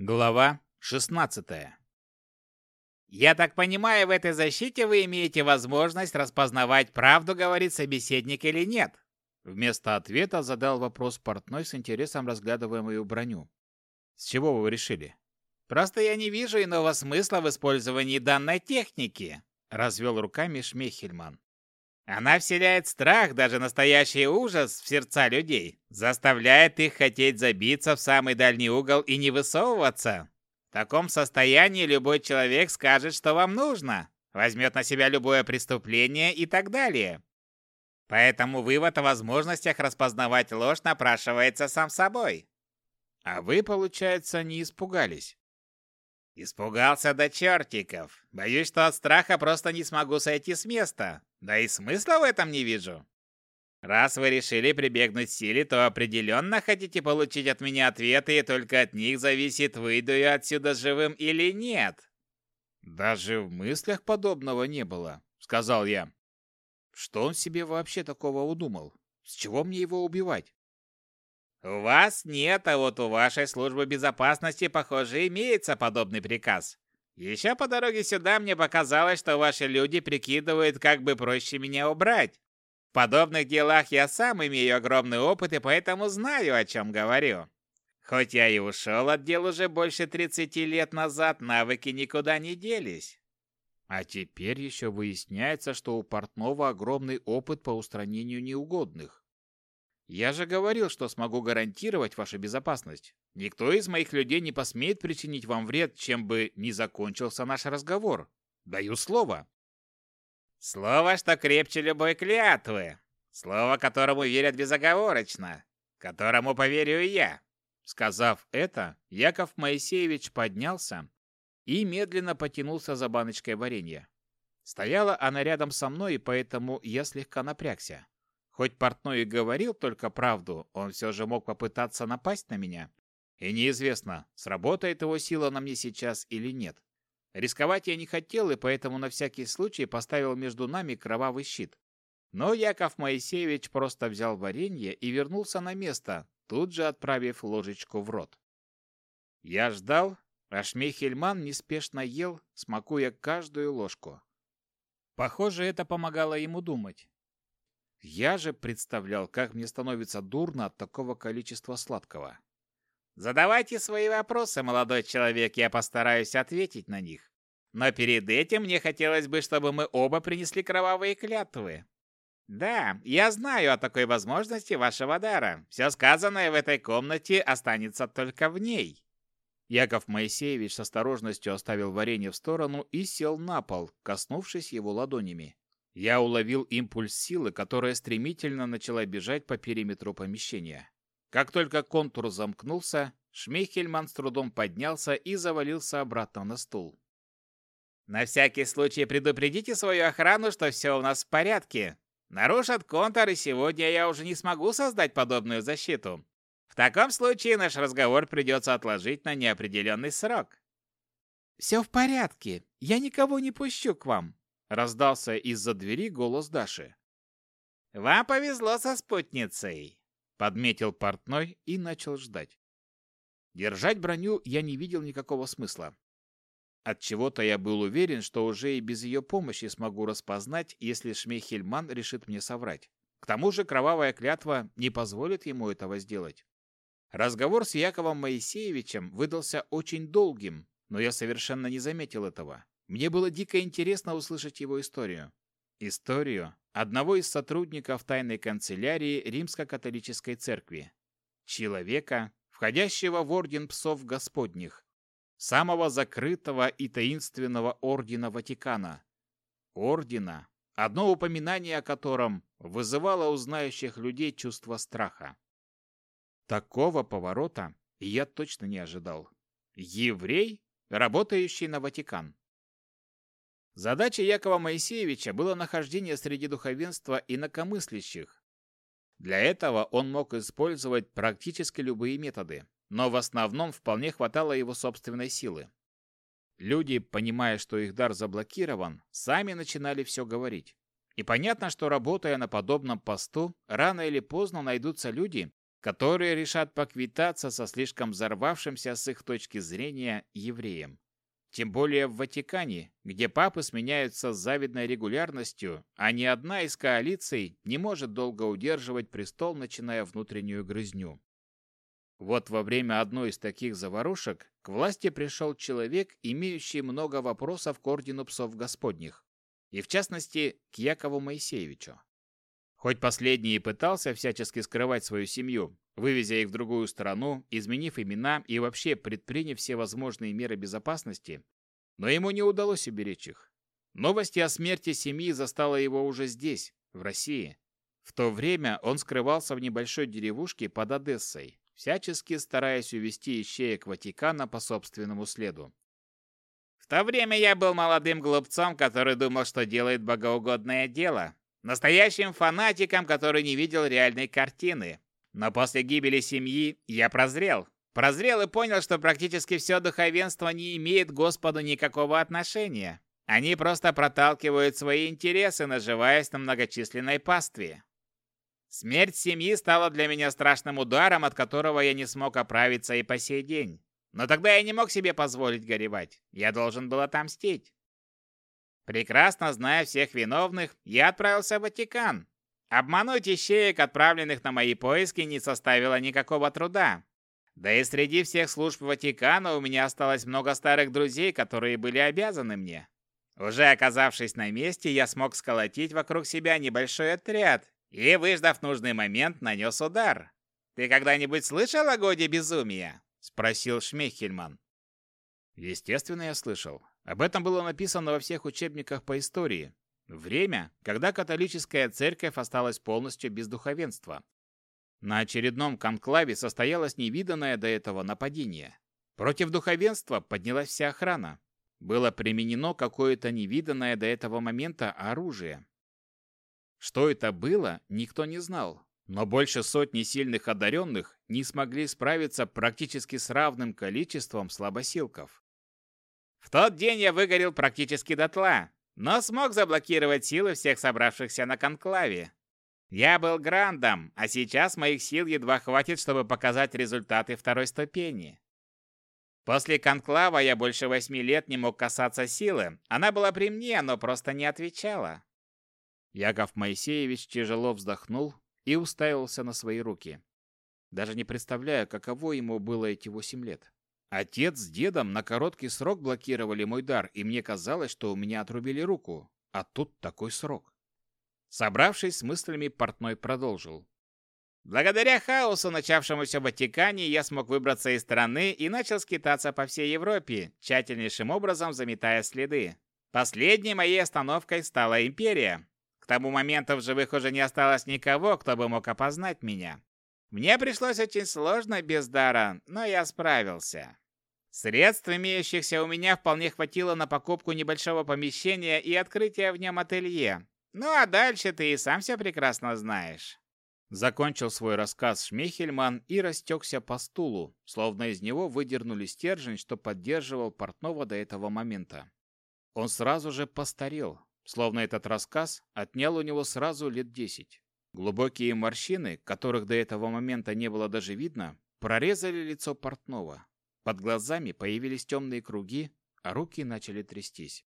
Глава 16. Я так понимаю, в этой защите вы имеете возможность распознавать, правду говорит собеседник или нет? Вместо ответа задал вопрос портной с интересом разглядывая мою броню. С чего вы решили? Просто я не вижу иного смысла в использовании данной техники, развел руками Шмехельман. Она вселяет страх, даже настоящий ужас в сердца людей, заставляет их хотеть забиться в самый дальний угол и не высовываться. В таком состоянии любой человек скажет, что вам нужно, возьмет на себя любое преступление и так далее. Поэтому вывод о возможностях распознавать ложь напрашивается сам собой. А вы, получается, не испугались? Испугался до чертиков. Боюсь, что от страха просто не смогу сойти с места. Да и смысла в этом не вижу. Раз вы решили прибегнуть к силе, то определенно хотите получить от меня ответы, и только от них зависит, выйду я отсюда живым или нет. Даже в мыслях подобного не было, сказал я. Что он себе вообще такого удумал? С чего мне его убивать? У вас нет, а вот у вашей службы безопасности, похоже, имеется подобный приказ. Еще по дороге сюда мне показалось, что ваши люди прикидывают, как бы проще меня убрать. В подобных делах я сам имею огромный опыт и поэтому знаю, о чем говорю. Хоть я и ушел от дел уже больше 30 лет назад, навыки никуда не делись. А теперь еще выясняется, что у портного огромный опыт по устранению неугодных. Я же говорил, что смогу гарантировать вашу безопасность. Никто из моих людей не посмеет причинить вам вред, чем бы ни закончился наш разговор. Даю слово. Слово, что крепче любой клятвы. Слово, которому верят безоговорочно. Которому поверю и я. Сказав это, Яков Моисеевич поднялся и медленно потянулся за баночкой варенья. Стояла она рядом со мной, поэтому я слегка напрягся. Хоть портной и говорил только правду, он все же мог попытаться напасть на меня. И неизвестно, сработает его сила на мне сейчас или нет. Рисковать я не хотел, и поэтому на всякий случай поставил между нами кровавый щит. Но Яков Моисеевич просто взял варенье и вернулся на место, тут же отправив ложечку в рот. Я ждал, а Шмейхельман неспешно ел, смакуя каждую ложку. Похоже, это помогало ему думать. Я же представлял, как мне становится дурно от такого количества сладкого. Задавайте свои вопросы, молодой человек, я постараюсь ответить на них. Но перед этим мне хотелось бы, чтобы мы оба принесли кровавые клятвы. Да, я знаю о такой возможности вашего дара. Все сказанное в этой комнате останется только в ней. Яков Моисеевич с осторожностью оставил варенье в сторону и сел на пол, коснувшись его ладонями. Я уловил импульс силы, которая стремительно начала бежать по периметру помещения. Как только контур замкнулся, Шмейхельман с трудом поднялся и завалился обратно на стул. «На всякий случай предупредите свою охрану, что все у нас в порядке. Нарушат контур, и сегодня я уже не смогу создать подобную защиту. В таком случае наш разговор придется отложить на неопределенный срок». «Все в порядке. Я никого не пущу к вам», Раздался из-за двери голос Даши. «Вам повезло со спутницей», — подметил портной и начал ждать. Держать броню я не видел никакого смысла. От чего-то я был уверен, что уже и без ее помощи смогу распознать, если Шмейхельман решит мне соврать. К тому же кровавая клятва не позволит ему этого сделать. Разговор с Яковом Моисеевичем выдался очень долгим, но я совершенно не заметил этого. Мне было дико интересно услышать его историю. Историю одного из сотрудников тайной канцелярии Римско-католической церкви. Человека, входящего в орден псов Господних, самого закрытого и таинственного ордена Ватикана. Ордена, одно упоминание о котором вызывало у знающих людей чувство страха. Такого поворота я точно не ожидал. Еврей, работающий на Ватикан. Задачей Якова Моисеевича было нахождение среди духовенства инакомыслящих. Для этого он мог использовать практически любые методы, но в основном вполне хватало его собственной силы. Люди, понимая, что их дар заблокирован, сами начинали все говорить. И понятно, что работая на подобном посту, рано или поздно найдутся люди, которые решат поквитаться со слишком взорвавшимся с их точки зрения евреем. Тем более в Ватикане, где папы сменяются с завидной регулярностью, а ни одна из коалиций не может долго удерживать престол, начиная внутреннюю грызню. Вот во время одной из таких заварушек к власти пришел человек, имеющий много вопросов к ордену псов господних, и в частности к Якову Моисеевичу. Хоть последний и пытался всячески скрывать свою семью, вывезя их в другую страну, изменив имена и вообще предприняв все возможные меры безопасности, но ему не удалось уберечь их. Новости о смерти семьи застала его уже здесь, в России. В то время он скрывался в небольшой деревушке под Одессой, всячески стараясь увести ищеек Ватикана по собственному следу. В то время я был молодым глупцом, который думал, что делает богоугодное дело, Настоящим фанатиком, который не видел реальной картины. Но после гибели семьи я прозрел. Прозрел и понял, что практически все духовенство не имеет к Господу никакого отношения. Они просто проталкивают свои интересы, наживаясь на многочисленной пастве. Смерть семьи стала для меня страшным ударом, от которого я не смог оправиться и по сей день. Но тогда я не мог себе позволить горевать. Я должен был отомстить. Прекрасно зная всех виновных, я отправился в Ватикан. Обмануть ищеек, отправленных на мои поиски, не составило никакого труда. Да и среди всех служб Ватикана у меня осталось много старых друзей, которые были обязаны мне. Уже оказавшись на месте, я смог сколотить вокруг себя небольшой отряд и, выждав нужный момент, нанес удар. «Ты когда-нибудь слышал о годе безумия?» – спросил Шмехельман. Естественно, я слышал. Об этом было написано во всех учебниках по истории. Время, когда католическая церковь осталась полностью без духовенства. На очередном конклаве состоялось невиданное до этого нападение. Против духовенства поднялась вся охрана. Было применено какое-то невиданное до этого момента оружие. Что это было, никто не знал, но больше сотни сильных одаренных не смогли справиться практически с равным количеством слабосилков. В тот день я выгорел практически дотла, но смог заблокировать силы всех собравшихся на конклаве. Я был грандом, а сейчас моих сил едва хватит, чтобы показать результаты второй ступени. После конклава я больше восьми лет не мог касаться силы. Она была при мне, но просто не отвечала. Яков Моисеевич тяжело вздохнул и уставился на свои руки. Даже не представляя, каково ему было эти восемь лет. Отец с дедом на короткий срок блокировали мой дар, и мне казалось, что у меня отрубили руку. А тут такой срок. Собравшись с мыслями, портной продолжил. Благодаря хаосу, начавшемуся в Ватикане, я смог выбраться из страны и начал скитаться по всей Европе, тщательнейшим образом заметая следы. Последней моей остановкой стала Империя. К тому моменту в живых уже не осталось никого, кто бы мог опознать меня. Мне пришлось очень сложно без дара, но я справился. Средств, имеющихся у меня, вполне хватило на покупку небольшого помещения и открытие в нем ателье. Ну а дальше ты и сам все прекрасно знаешь. Закончил свой рассказ Шмехельман и растекся по стулу, словно из него выдернули стержень, что поддерживал портного до этого момента. Он сразу же постарел, словно этот рассказ отнял у него сразу лет десять. Глубокие морщины, которых до этого момента не было даже видно, прорезали лицо портного. Под глазами появились темные круги, а руки начали трястись.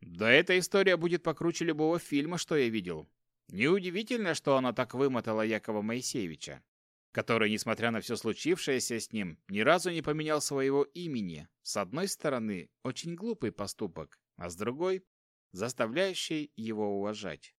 Да эта история будет покруче любого фильма, что я видел. Неудивительно, что она так вымотала Якова Моисеевича, который, несмотря на все случившееся с ним, ни разу не поменял своего имени. С одной стороны, очень глупый поступок, а с другой – заставляющий его уважать.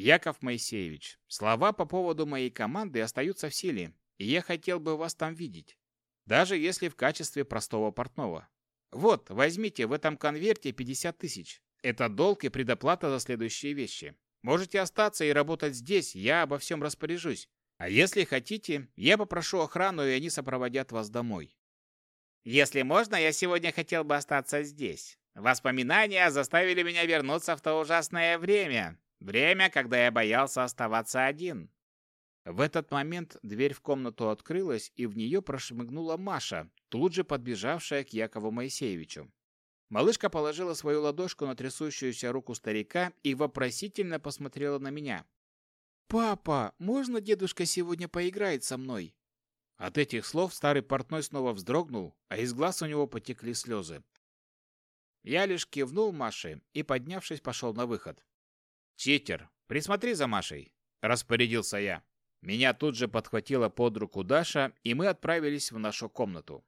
Яков Моисеевич, слова по поводу моей команды остаются в силе, и я хотел бы вас там видеть, даже если в качестве простого портного. Вот, возьмите в этом конверте 50 тысяч. Это долг и предоплата за следующие вещи. Можете остаться и работать здесь, я обо всем распоряжусь. А если хотите, я попрошу охрану, и они сопроводят вас домой. Если можно, я сегодня хотел бы остаться здесь. Воспоминания заставили меня вернуться в то ужасное время, Время, когда я боялся оставаться один. В этот момент дверь в комнату открылась, и в нее прошмыгнула Маша, тут же подбежавшая к Якову Моисеевичу. Малышка положила свою ладошку на трясущуюся руку старика и вопросительно посмотрела на меня. «Папа, можно дедушка сегодня поиграет со мной?» От этих слов старый портной снова вздрогнул, а из глаз у него потекли слезы. Я лишь кивнул Маше и, поднявшись, пошел на выход. «Читер, присмотри за Машей», – распорядился я. Меня тут же подхватила под руку Даша, и мы отправились в нашу комнату.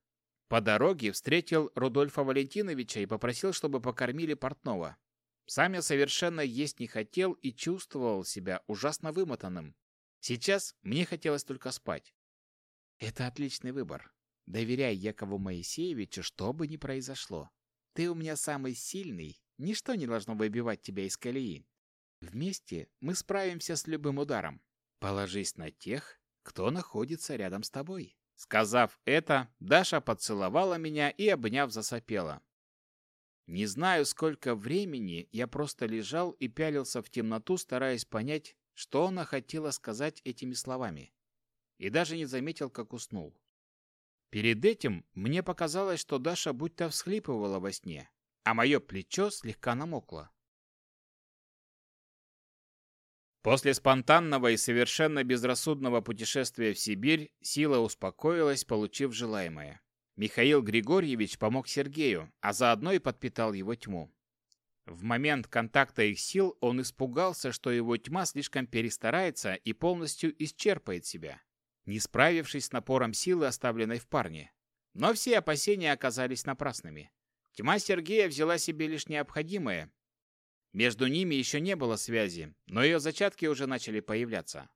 По дороге встретил Рудольфа Валентиновича и попросил, чтобы покормили портного. Сам я совершенно есть не хотел и чувствовал себя ужасно вымотанным. Сейчас мне хотелось только спать. Это отличный выбор. Доверяй Якову Моисеевичу, что бы ни произошло. Ты у меня самый сильный, ничто не должно выбивать тебя из колеи. Вместе мы справимся с любым ударом. Положись на тех, кто находится рядом с тобой. Сказав это, Даша поцеловала меня и, обняв, засопела. Не знаю, сколько времени я просто лежал и пялился в темноту, стараясь понять, что она хотела сказать этими словами. И даже не заметил, как уснул. Перед этим мне показалось, что Даша будто всхлипывала во сне, а мое плечо слегка намокло. После спонтанного и совершенно безрассудного путешествия в Сибирь сила успокоилась, получив желаемое. Михаил Григорьевич помог Сергею, а заодно и подпитал его тьму. В момент контакта их сил он испугался, что его тьма слишком перестарается и полностью исчерпает себя, не справившись с напором силы, оставленной в парне. Но все опасения оказались напрасными. Тьма Сергея взяла себе лишь необходимое, между ними еще не было связи, но ее зачатки уже начали появляться.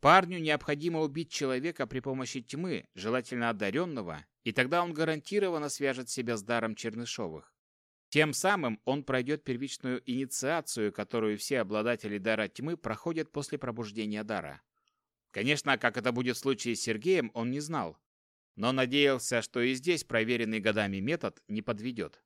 Парню необходимо убить человека при помощи тьмы, желательно одаренного, и тогда он гарантированно свяжет себя с даром Чернышовых. Тем самым он пройдет первичную инициацию, которую все обладатели дара тьмы проходят после пробуждения дара. Конечно, как это будет в случае с Сергеем, он не знал, но надеялся, что и здесь проверенный годами метод не подведет.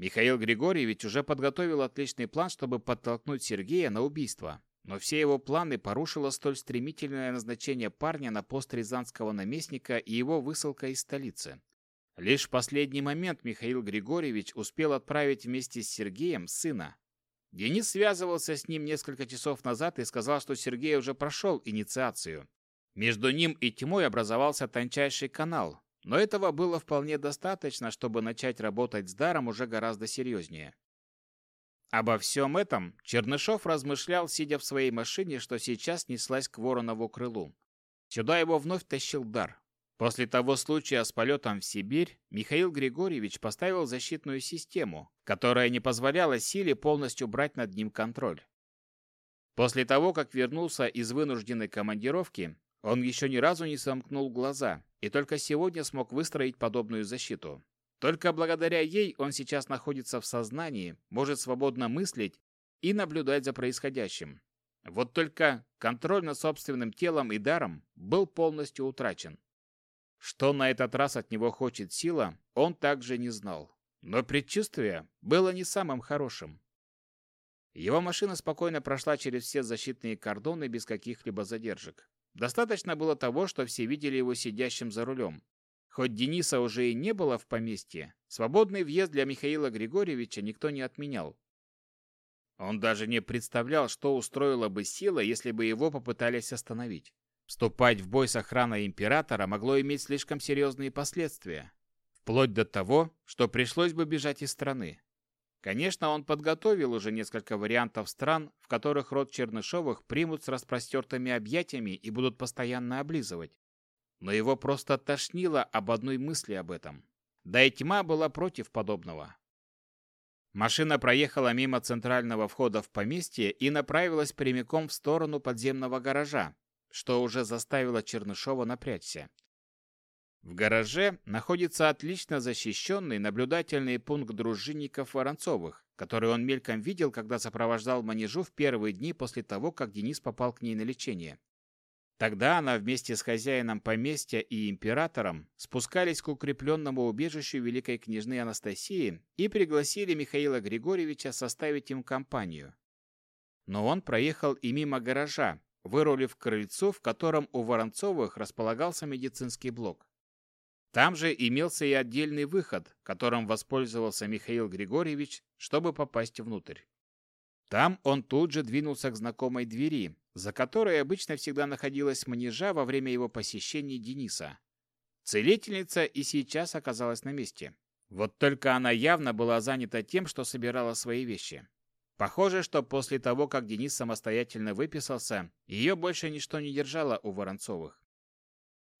Михаил Григорьевич уже подготовил отличный план, чтобы подтолкнуть Сергея на убийство. Но все его планы порушило столь стремительное назначение парня на пост рязанского наместника и его высылка из столицы. Лишь в последний момент Михаил Григорьевич успел отправить вместе с Сергеем сына. Денис связывался с ним несколько часов назад и сказал, что Сергей уже прошел инициацию. Между ним и тьмой образовался тончайший канал, но этого было вполне достаточно, чтобы начать работать с даром уже гораздо серьезнее. Обо всем этом Чернышов размышлял, сидя в своей машине, что сейчас неслась к Воронову крылу. Сюда его вновь тащил дар. После того случая с полетом в Сибирь Михаил Григорьевич поставил защитную систему, которая не позволяла силе полностью брать над ним контроль. После того, как вернулся из вынужденной командировки, он еще ни разу не сомкнул глаза и только сегодня смог выстроить подобную защиту. Только благодаря ей он сейчас находится в сознании, может свободно мыслить и наблюдать за происходящим. Вот только контроль над собственным телом и даром был полностью утрачен. Что на этот раз от него хочет сила, он также не знал. Но предчувствие было не самым хорошим. Его машина спокойно прошла через все защитные кордоны без каких-либо задержек. Достаточно было того, что все видели его сидящим за рулем. Хоть Дениса уже и не было в поместье, свободный въезд для Михаила Григорьевича никто не отменял. Он даже не представлял, что устроила бы сила, если бы его попытались остановить. Вступать в бой с охраной императора могло иметь слишком серьезные последствия. Вплоть до того, что пришлось бы бежать из страны. Конечно, он подготовил уже несколько вариантов стран, в которых род Чернышовых примут с распростертыми объятиями и будут постоянно облизывать. Но его просто тошнило об одной мысли об этом. Да и тьма была против подобного. Машина проехала мимо центрального входа в поместье и направилась прямиком в сторону подземного гаража, что уже заставило Чернышова напрячься. В гараже находится отлично защищенный наблюдательный пункт дружинников Воронцовых, который он мельком видел, когда сопровождал Манежу в первые дни после того, как Денис попал к ней на лечение. Тогда она вместе с хозяином поместья и императором спускались к укрепленному убежищу великой княжны Анастасии и пригласили Михаила Григорьевича составить им компанию. Но он проехал и мимо гаража, вырулив к крыльцу, в котором у Воронцовых располагался медицинский блок. Там же имелся и отдельный выход, которым воспользовался Михаил Григорьевич, чтобы попасть внутрь. Там он тут же двинулся к знакомой двери, за которой обычно всегда находилась манежа во время его посещений Дениса. Целительница и сейчас оказалась на месте. Вот только она явно была занята тем, что собирала свои вещи. Похоже, что после того, как Денис самостоятельно выписался, ее больше ничто не держало у Воронцовых.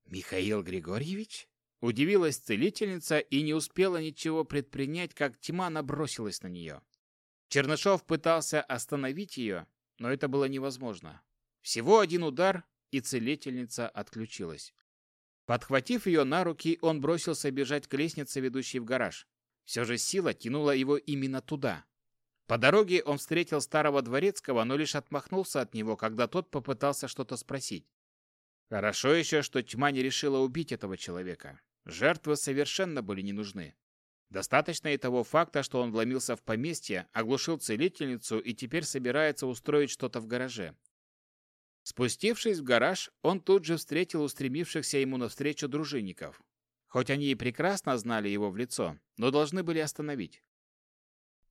«Михаил Григорьевич?» Удивилась целительница и не успела ничего предпринять, как тьма набросилась на нее. Чернышов пытался остановить ее, но это было невозможно. Всего один удар, и целительница отключилась. Подхватив ее на руки, он бросился бежать к лестнице, ведущей в гараж. Все же сила тянула его именно туда. По дороге он встретил старого дворецкого, но лишь отмахнулся от него, когда тот попытался что-то спросить. Хорошо еще, что тьма не решила убить этого человека. Жертвы совершенно были не нужны. Достаточно и того факта, что он вломился в поместье, оглушил целительницу и теперь собирается устроить что-то в гараже. Спустившись в гараж, он тут же встретил устремившихся ему навстречу дружинников. Хоть они и прекрасно знали его в лицо, но должны были остановить.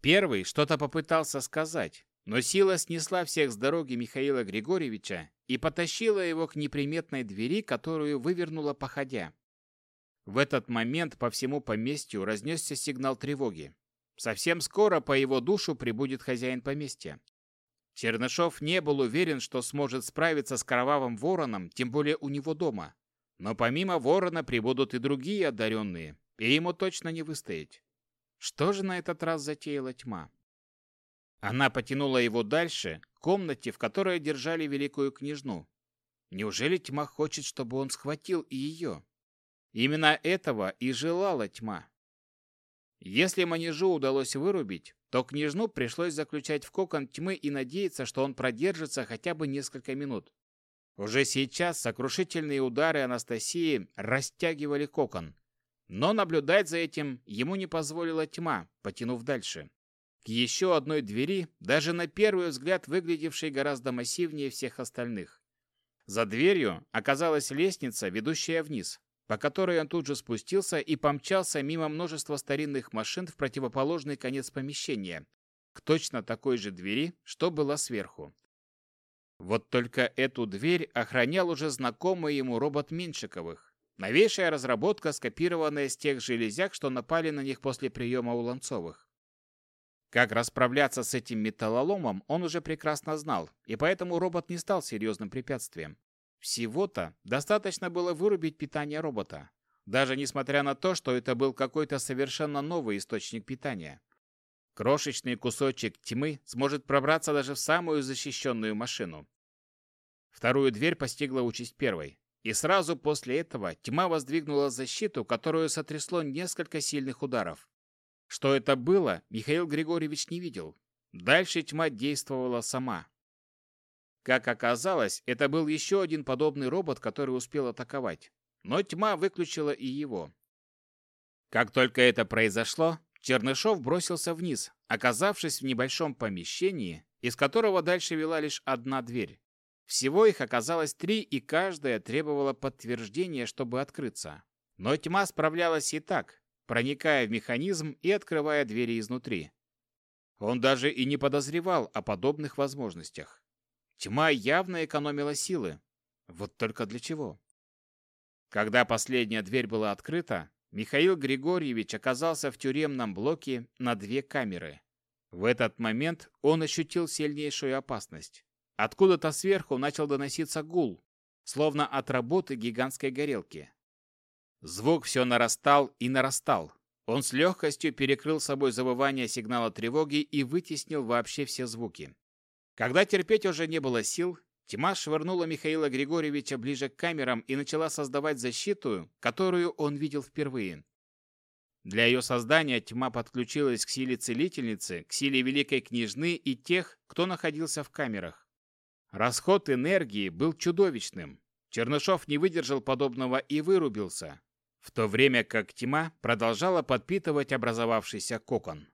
Первый что-то попытался сказать, но сила снесла всех с дороги Михаила Григорьевича и потащила его к неприметной двери, которую вывернула походя. В этот момент по всему поместью разнесся сигнал тревоги. Совсем скоро по его душу прибудет хозяин поместья. Чернышов не был уверен, что сможет справиться с кровавым вороном, тем более у него дома. Но помимо ворона прибудут и другие одаренные, и ему точно не выстоять. Что же на этот раз затеяла тьма? Она потянула его дальше, к комнате, в которой держали великую княжну. Неужели тьма хочет, чтобы он схватил и ее? Именно этого и желала тьма. Если манежу удалось вырубить, то княжну пришлось заключать в кокон тьмы и надеяться, что он продержится хотя бы несколько минут. Уже сейчас сокрушительные удары Анастасии растягивали кокон, но наблюдать за этим ему не позволила тьма, потянув дальше. К еще одной двери, даже на первый взгляд выглядевшей гораздо массивнее всех остальных. За дверью оказалась лестница, ведущая вниз, по которой он тут же спустился и помчался мимо множества старинных машин в противоположный конец помещения, к точно такой же двери, что была сверху. Вот только эту дверь охранял уже знакомый ему робот Меньшиковых, Новейшая разработка, скопированная с тех железяк, что напали на них после приема у Ланцовых. Как расправляться с этим металлоломом, он уже прекрасно знал, и поэтому робот не стал серьезным препятствием. Всего-то достаточно было вырубить питание робота, даже несмотря на то, что это был какой-то совершенно новый источник питания. Крошечный кусочек тьмы сможет пробраться даже в самую защищенную машину. Вторую дверь постигла участь первой. И сразу после этого тьма воздвигнула защиту, которую сотрясло несколько сильных ударов. Что это было, Михаил Григорьевич не видел. Дальше тьма действовала сама. Как оказалось, это был еще один подобный робот, который успел атаковать. Но тьма выключила и его. Как только это произошло, Чернышов бросился вниз, оказавшись в небольшом помещении, из которого дальше вела лишь одна дверь. Всего их оказалось три, и каждая требовала подтверждения, чтобы открыться. Но тьма справлялась и так, проникая в механизм и открывая двери изнутри. Он даже и не подозревал о подобных возможностях. Тьма явно экономила силы. Вот только для чего? Когда последняя дверь была открыта, Михаил Григорьевич оказался в тюремном блоке на две камеры. В этот момент он ощутил сильнейшую опасность. Откуда-то сверху начал доноситься гул, словно от работы гигантской горелки. Звук все нарастал и нарастал. Он с легкостью перекрыл собой завывание сигнала тревоги и вытеснил вообще все звуки. Когда терпеть уже не было сил, тьма швырнула Михаила Григорьевича ближе к камерам и начала создавать защиту, которую он видел впервые. Для ее создания тьма подключилась к силе целительницы, к силе великой княжны и тех, кто находился в камерах. Расход энергии был чудовищным. Чернышов не выдержал подобного и вырубился, в то время как тьма продолжала подпитывать образовавшийся кокон.